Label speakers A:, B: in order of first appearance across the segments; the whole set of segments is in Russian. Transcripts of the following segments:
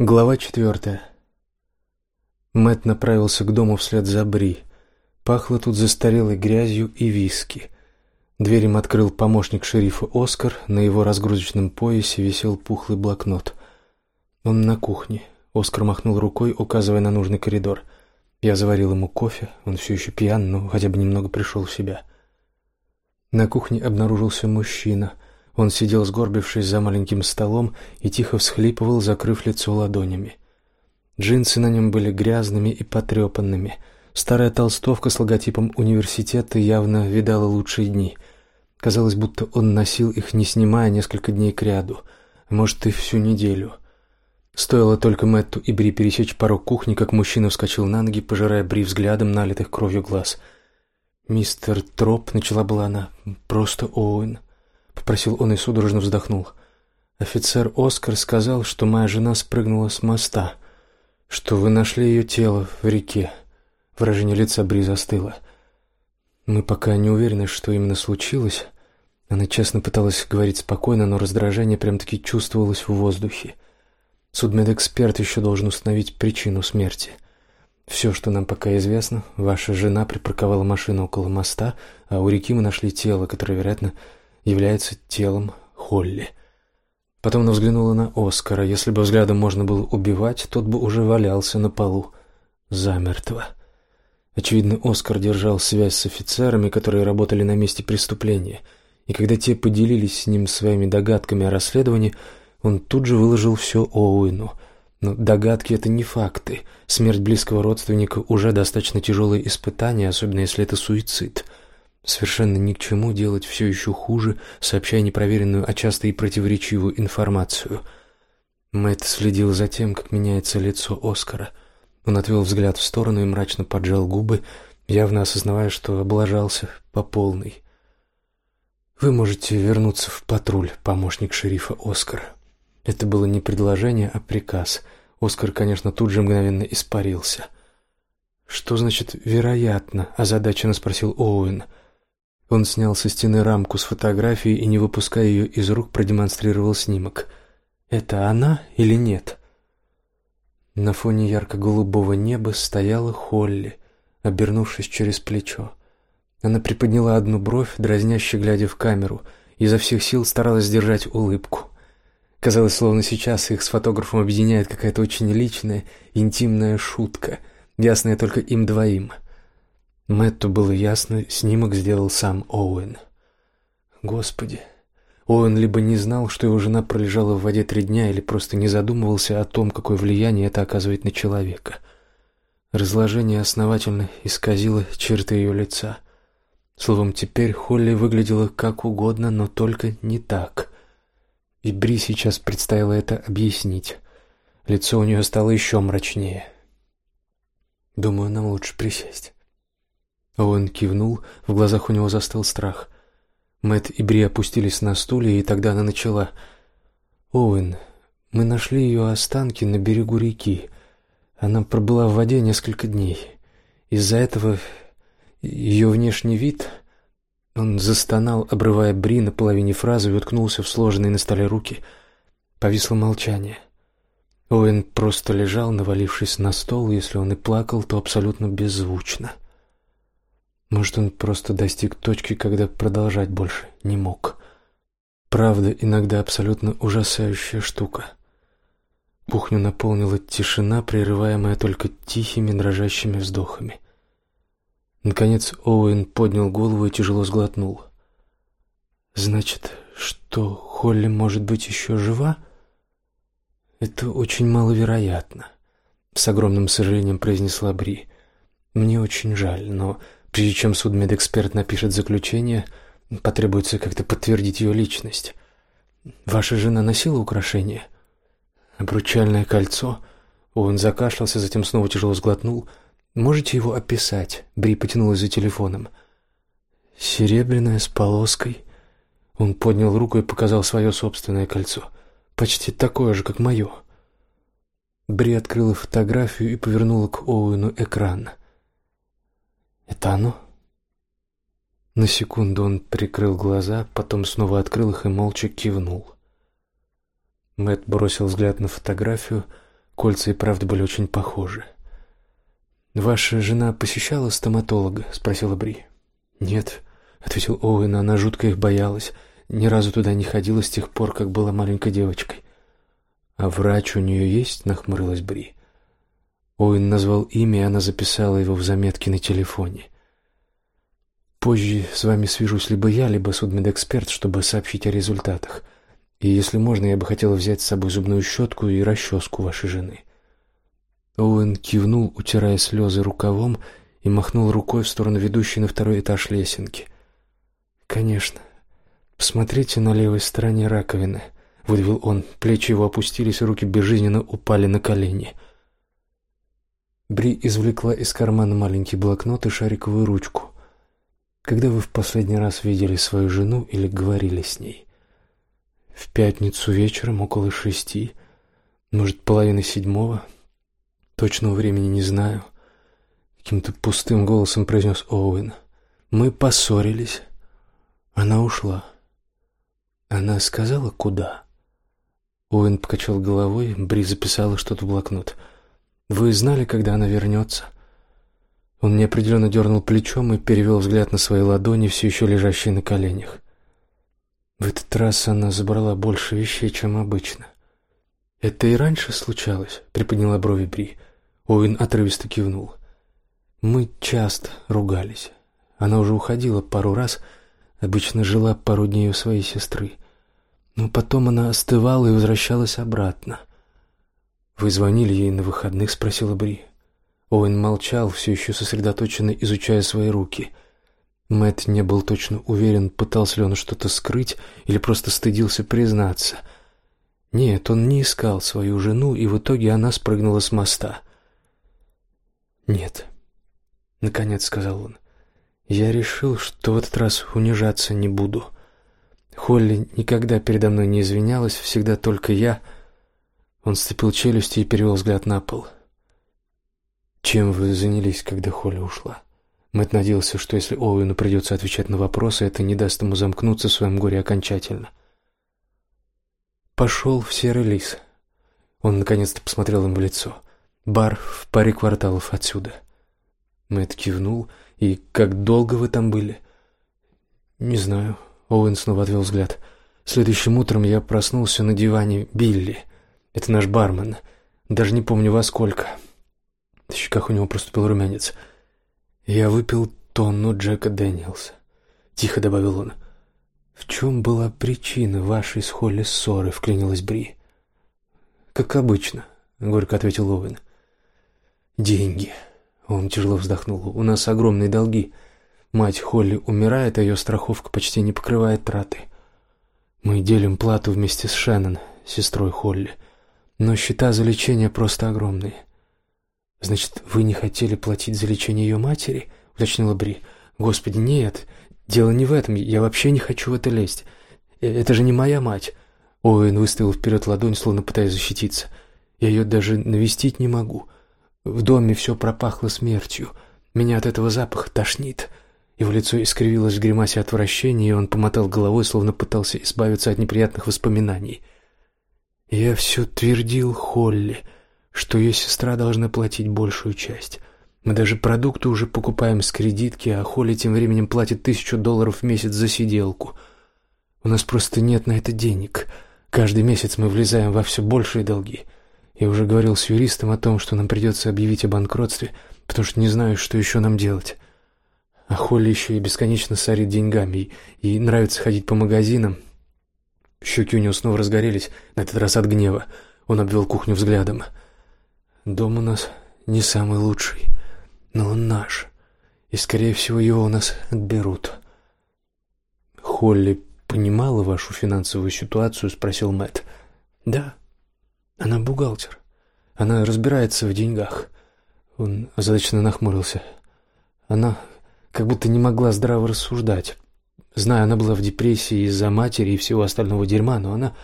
A: Глава четвертая. Мэт направился к дому вслед за Бри. Пахло тут застарелой грязью и виски. Дверь им открыл помощник шерифа Оскар. На его разгрузочном поясе висел пухлый блокнот. Он на кухне. Оскар махнул рукой, указывая на нужный коридор. Я заварил ему кофе. Он все еще пьян, но хотя бы немного пришел в себя. На кухне обнаружился мужчина — он сидел, сгорбившись за маленьким столом, и тихо всхлипывал, закрыв лицо ладонями. Джинсы на нем были грязными и потрепанными. Старая толстовка с логотипом университета явно видала лучшие дни. Казалось, будто он носил их, не снимая, несколько дней кряду, может и всю неделю. Стоило только Мэтту и Бри пересечь порог кухни, как мужчина вскочил на ноги, пожирая Бри взглядом налитых кровью глаз. «Мистер Троп», — начала была она, — «просто Оуэн». — попросил он и судорожно вздохнул. «Офицер Оскар сказал, что моя жена спрыгнула с моста, что вы нашли ее тело в реке». Выражение лица Бри застыло. «Мы пока не уверены, что именно случилось». Она честно пыталась говорить спокойно, но раздражение прям-таки чувствовалось в воздухе. Судмедэксперт еще должен установить причину смерти. Все, что нам пока известно, ваша жена припарковала машину около моста, а у реки мы нашли тело, которое, вероятно, является телом Холли. Потом она взглянула на Оскара. Если бы взглядом можно было убивать, тот бы уже валялся на полу, замертво. Очевидно, Оскар держал связь с офицерами, которые работали на месте преступления, и когда те поделились с ним своими догадками о расследовании, он тут же выложил все Оуэну. Но догадки — это не факты. Смерть близкого родственника уже достаточно тяжелое испытание, особенно если это суицид — Совершенно ни к чему делать все еще хуже, сообщая непроверенную, а часто и противоречивую информацию. Мэтт следил за тем, как меняется лицо Оскара. Он отвел взгляд в сторону и мрачно поджал губы, явно осознавая, что облажался по полной. «Вы можете вернуться в патруль, помощник шерифа Оскар». Это было не предложение, а приказ. Оскар, конечно, тут же мгновенно испарился. «Что значит «вероятно»?» – озадаченно спросил Оуэн. Он снял со стены рамку с фотографией и, не выпуская ее из рук, продемонстрировал снимок. «Это она или нет?» На фоне ярко-голубого неба стояла Холли, обернувшись через плечо. Она приподняла одну бровь, дразняще глядя в камеру, и изо всех сил старалась сдержать улыбку. Казалось, словно сейчас их с фотографом объединяет какая-то очень личная, интимная шутка, ясная только им двоим — Мэтту было ясно, снимок сделал сам Оуэн. Господи, Оуэн либо не знал, что его жена пролежала в воде три дня, или просто не задумывался о том, какое влияние это оказывает на человека. Разложение основательно исказило черты ее лица. Словом, теперь Холли выглядела как угодно, но только не так. И Бри сейчас предстояло это объяснить. Лицо у нее стало еще мрачнее. «Думаю, нам лучше присесть». Он кивнул, в глазах у него застыл страх. Мэт и Бри опустились на стулья, и тогда она начала. «Оуэн, мы нашли ее останки на берегу реки. Она пробыла в воде несколько дней. Из-за этого ее внешний вид...» Он застонал, обрывая Бри на половине фразы и уткнулся в сложенные на столе руки. Повисло молчание. Оуэн просто лежал, навалившись на стол, если он и плакал, то абсолютно беззвучно. — может, он просто достиг точки, когда продолжать больше не мог. Правда, иногда абсолютно ужасающая штука. Кухню наполнила тишина, прерываемая только тихими дрожащими вздохами. Наконец Оуэн поднял голову и тяжело сглотнул. «Значит, что, Холли может быть еще жива?» «Это очень маловероятно», — с огромным сожалением произнесла Бри. «Мне очень жаль, но Прежде чем судмедэксперт напишет заключение, потребуется как-то подтвердить ее личность. Ваша жена носила украшения? Обручальное кольцо? Он закашлялся, затем снова тяжело сглотнул. Можете его описать? Бри потянулась за телефоном. Серебряное с полоской. Он поднял руку и показал свое собственное кольцо. Почти такое же, как мое. Бри открыла фотографию и повернула к Оуэну экран. Это оно? На секунду он прикрыл глаза, потом снова открыл их и молча кивнул. Мэт бросил взгляд на фотографию. Кольца и правда были очень похожи. «Ваша жена посещала стоматолога?» — спросила Бри. «Нет», — ответил Оуэн, — «она жутко их боялась. Ни разу туда не ходила с тех пор, как была маленькой девочкой». «А врач у нее есть?» — нахмурилась Бри. Оуэн назвал имя, и она записала его в заметки на телефоне. «Позже с вами свяжусь либо я, либо судмедэксперт, чтобы сообщить о результатах. И если можно, я бы хотела взять с собой зубную щетку и расческу вашей жены». Оуэн кивнул, утирая слезы рукавом, и махнул рукой в сторону ведущей на второй этаж лесенки. «Конечно. Посмотрите на левой стороне раковины», — выдавил он. Плечи его опустились, руки безжизненно упали на колени. Бри извлекла из кармана маленький блокнот и шариковую ручку. «Когда вы в последний раз видели свою жену или говорили с ней?» «В пятницу вечером, около шести. Может, половины седьмого?» Точного времени не знаю. Каким-то пустым голосом произнес Оуэн. Мы поссорились. Она ушла. Она сказала, куда? Оуэн покачал головой, Бри записала что-то в блокнот. Вы знали, когда она вернется? Он неопределенно дернул плечом и перевел взгляд на свои ладони, все еще лежащие на коленях. В этот раз она забрала больше вещей, чем обычно. «Это и раньше случалось?» — приподняла брови Бри. Оуэн отрывисто кивнул. «Мы часто ругались. Она уже уходила пару раз, обычно жила пару дней у своей сестры. Но потом она остывала и возвращалась обратно. «Вы звонили ей на выходных?» — спросила Бри. Оуэн молчал, все еще сосредоточенно изучая свои руки. Мэт не был точно уверен, пытался ли он что-то скрыть или просто стыдился признаться — нет, он не искал свою жену, и в итоге она спрыгнула с моста. «Нет», — наконец сказал он, — «я решил, что в этот раз унижаться не буду. Холли никогда передо мной не извинялась, всегда только я». Он сцепил челюсти и перевел взгляд на пол. «Чем вы занялись, когда Холли ушла?» Мэтт надеялся, что если Оуэну придется отвечать на вопросы, это не даст ему замкнуться в своем горе окончательно. — пошел в серый лис. Он наконец-то посмотрел им в лицо. Бар в паре кварталов отсюда. Мэтт кивнул. «И как долго вы там были?» «Не знаю». Оуэн снова отвел взгляд. «Следующим утром я проснулся на диване Билли. Это наш бармен. Даже не помню во сколько». В щеках у него проступил румянец. «Я выпил тонну Джека Дэниелса», — тихо добавил он. «В чем была причина вашей с Холли ссоры?» — вклинилась Бри. «Как обычно», — горько ответил Оуэн. «Деньги». Он тяжело вздохнул. «У нас огромные долги. Мать Холли умирает, а ее страховка почти не покрывает траты. Мы делим плату вместе с Шеннон, сестрой Холли. Но счета за лечение просто огромные». «Значит, вы не хотели платить за лечение ее матери?» — уточнила Бри. «Господи, нет. Дело не в этом, я вообще не хочу в это лезть. Э, это же не моя мать. Оуэн выставил вперед ладонь, словно пытаясь защититься. Я ее даже навестить не могу. В доме все пропахло смертью. Меня от этого запаха тошнит. Его лицо искривилось в гримасе отвращения, и он помотал головой, словно пытался избавиться от неприятных воспоминаний. Я все твердил Холли, что ее сестра должна платить большую часть. Мы даже продукты уже покупаем с кредитки, а Холли тем временем платит тысячу долларов в месяц за сиделку. У нас просто нет на это денег. Каждый месяц мы влезаем во все большие долги. Я уже говорил с юристом о том, что нам придется объявить о банкротстве, потому что не знаю, что еще нам делать. А Холли еще и бесконечно сорит деньгами, и нравится ходить по магазинам. Щеки у него снова разгорелись, на этот раз от гнева. Он обвел кухню взглядом. «Дом у нас не самый лучший но он наш, и, скорее всего, его у нас отберут. Холли понимала вашу финансовую ситуацию, спросил Мэтт. Да. Она бухгалтер. Она разбирается в деньгах. Он озадаченно нахмурился. Она как будто не могла здраво рассуждать. Знаю, она была в депрессии из-за матери и всего остального дерьма, но она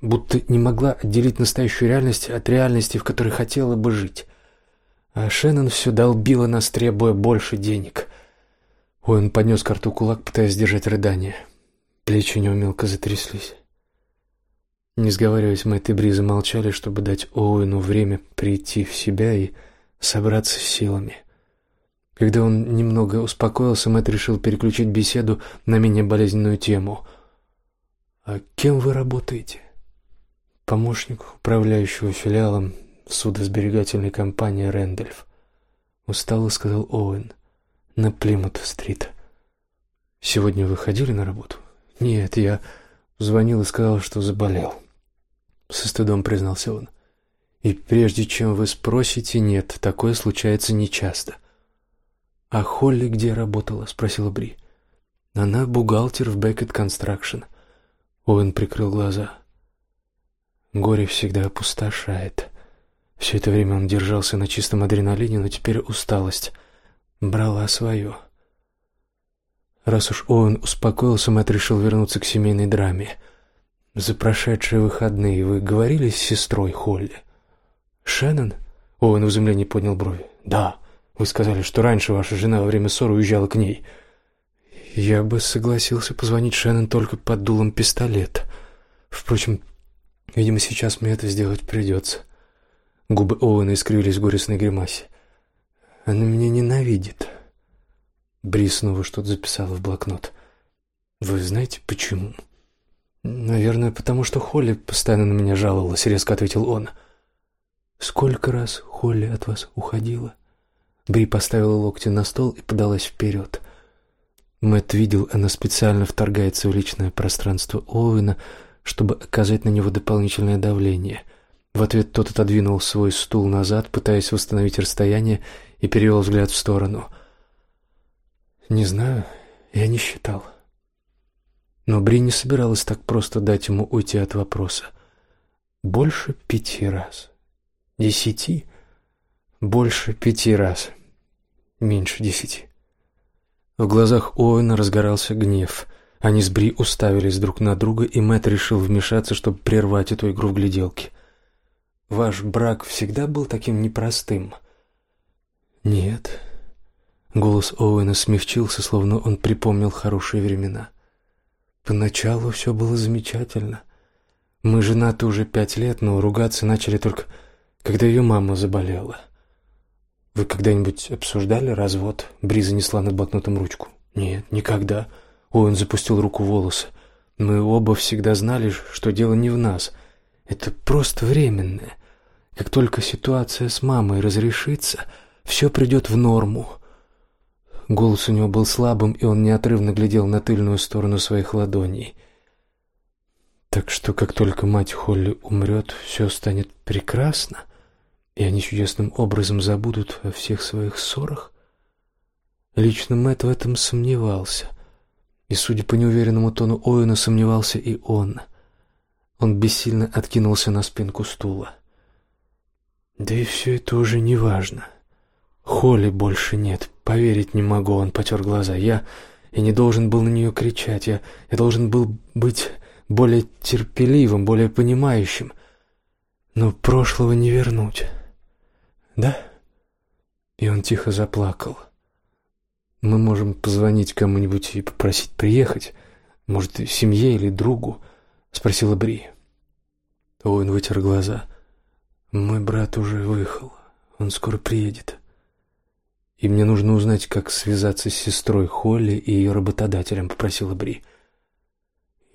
A: будто не могла отделить настоящую реальность от реальности, в которой хотела бы жить. А Шеннон все долбила нас, требуя больше денег. Ой, он поднес к рту кулак, пытаясь сдержать рыдание. Плечи у него мелко затряслись. Не сговариваясь, Мэтт и Бри замолчали, чтобы дать Оуэну время прийти в себя и собраться с силами. Когда он немного успокоился, Мэтт решил переключить беседу на менее болезненную тему. «А кем вы работаете?» «Помощник управляющего филиалом судосберегательной компании «Рэндольф», — устало сказал Оуэн, — «на Плимут-стрит». «Сегодня вы ходили на работу?» «Нет, я звонил и сказал, что заболел». Со стыдом признался он. «И прежде чем вы спросите, нет, такое случается нечасто». «А Холли где работала?» — спросила Бри. «Она бухгалтер в Беккет Констракшн». Оуэн прикрыл глаза. Горе всегда опустошает. Все это время он держался на чистом адреналине, но теперь усталость брала свое. Раз уж Оуэн успокоился, Мэтт решил вернуться к семейной драме. «За прошедшие выходные вы говорили с сестрой Холли?» «Шеннон?» Оуэн в изумлении поднял брови. «Да. Вы сказали, что раньше ваша жена во время ссоры уезжала к ней». «Я бы согласился позвонить Шеннон только под дулом пистолета. Впрочем, видимо, сейчас мне это сделать придется». Губы Оуэна искривились в горестной гримасе. «Она меня ненавидит». Бри снова что-то записала в блокнот. «Вы знаете, почему?» «Наверное, потому что Холли постоянно на меня жаловалась», — резко ответил он. «Сколько раз Холли от вас уходила?» Бри поставила локти на стол и подалась вперед. Мэтт видел, она специально вторгается в личное пространство Оуэна, чтобы оказать на него дополнительное давление. В ответ тот отодвинул свой стул назад, пытаясь восстановить расстояние, и перевел взгляд в сторону. «Не знаю, я не считал». Но Бри не собиралась так просто дать ему уйти от вопроса. «Больше пяти раз. Десяти?» «Больше пяти раз. Меньше десяти». В глазах Оуэна разгорался гнев. Они с Бри уставились друг на друга, и Мэтт решил вмешаться, чтобы прервать эту игру в гляделки. «Ваш брак всегда был таким непростым?» «Нет». Голос Оуэна смягчился, словно он припомнил хорошие времена. Поначалу все было замечательно. Мы женаты уже пять лет, но ругаться начали только, когда ее мама заболела. Вы когда-нибудь обсуждали развод? Бри занесла над блокнотом ручку. Нет, никогда. Оуэн запустил руку в волосы. Мы оба всегда знали, что дело не в нас. Это просто временное. Как только ситуация с мамой разрешится, все придет в норму. Голос у него был слабым, и он неотрывно глядел на тыльную сторону своих ладоней. Так что, как только мать Холли умрет, все станет прекрасно, и они чудесным образом забудут о всех своих ссорах. Лично Мэтт в этом сомневался, и, судя по неуверенному тону Оуэна, сомневался и он. Он бессильно откинулся на спинку стула. Да и все это уже не важно. Холли больше нет, Поверить не могу, он потер глаза. Я... Я не должен был на нее кричать. Я, я должен был быть более терпеливым, более понимающим. Но прошлого не вернуть. Да? И он тихо заплакал. Мы можем позвонить кому-нибудь и попросить приехать. Может, семье или другу? Спросила Бри. Оуэн вытер глаза. Мой брат уже выехал. Он скоро приедет и мне нужно узнать, как связаться с сестрой Холли и ее работодателем», — попросила Бри.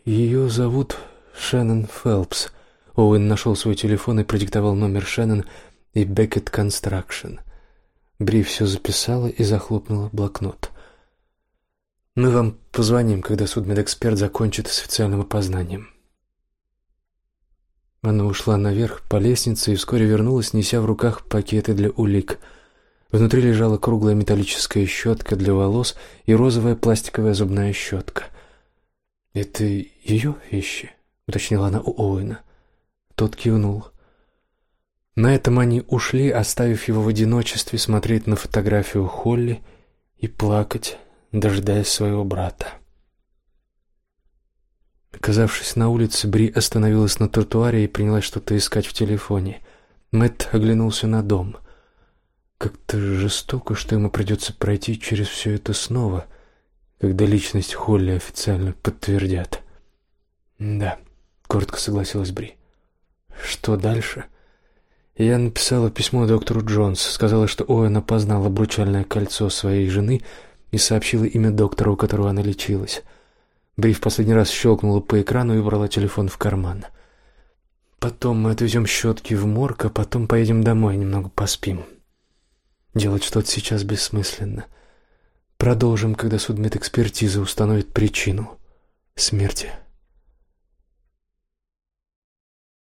A: «Ее зовут Шеннон Фелпс». Оуэн нашел свой телефон и продиктовал номер Шеннон и Беккет Констракшн. Бри все записала и захлопнула блокнот. «Мы вам позвоним, когда судмедэксперт закончит с официальным опознанием». Она ушла наверх по лестнице и вскоре вернулась, неся в руках пакеты для улик — Внутри лежала круглая металлическая щетка для волос и розовая пластиковая зубная щетка. «Это ее вещи?» — уточнила она у Оуэна. Тот кивнул. На этом они ушли, оставив его в одиночестве смотреть на фотографию Холли и плакать, дожидаясь своего брата. Оказавшись на улице, Бри остановилась на тротуаре и принялась что-то искать в телефоне. Мэтт оглянулся на дом — как-то жестоко, что ему придется пройти через все это снова, когда личность Холли официально подтвердят. Да, — коротко согласилась Бри. «Что дальше?» Я написала письмо доктору Джонс, сказала, что Оуэн опознал обручальное кольцо своей жены и сообщила имя доктора, у которого она лечилась. Бри в последний раз щелкнула по экрану и убрала телефон в карман. «Потом мы отвезем щетки в морг, а потом поедем домой, немного поспим. Делать что-то сейчас бессмысленно. Продолжим, когда судмедэкспертиза установит причину смерти».